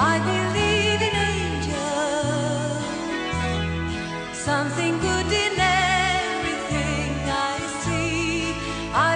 I believe in angels, something good in everything I see. I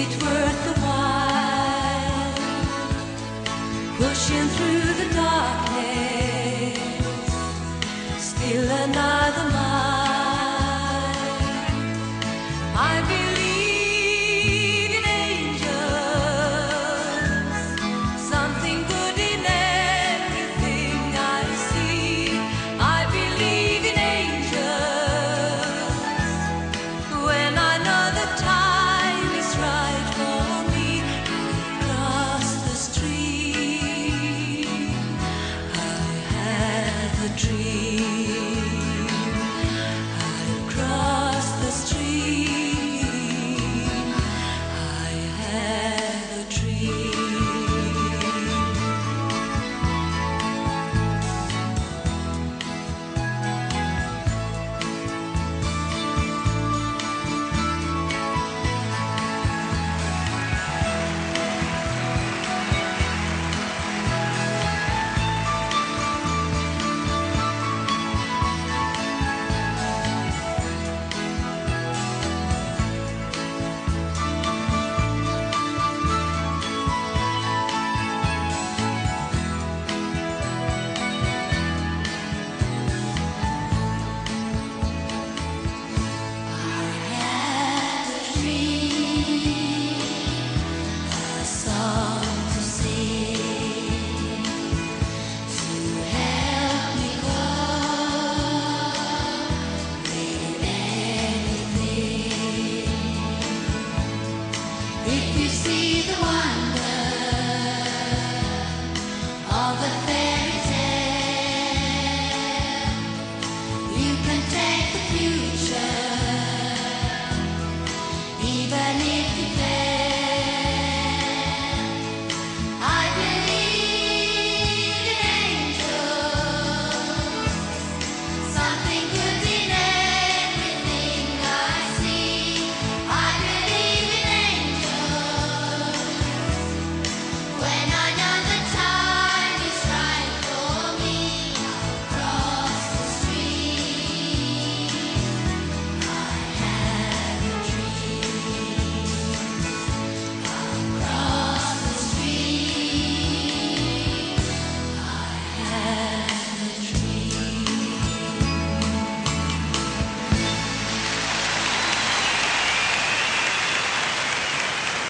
Is it worth the while pushing through the darkness? Still another mile.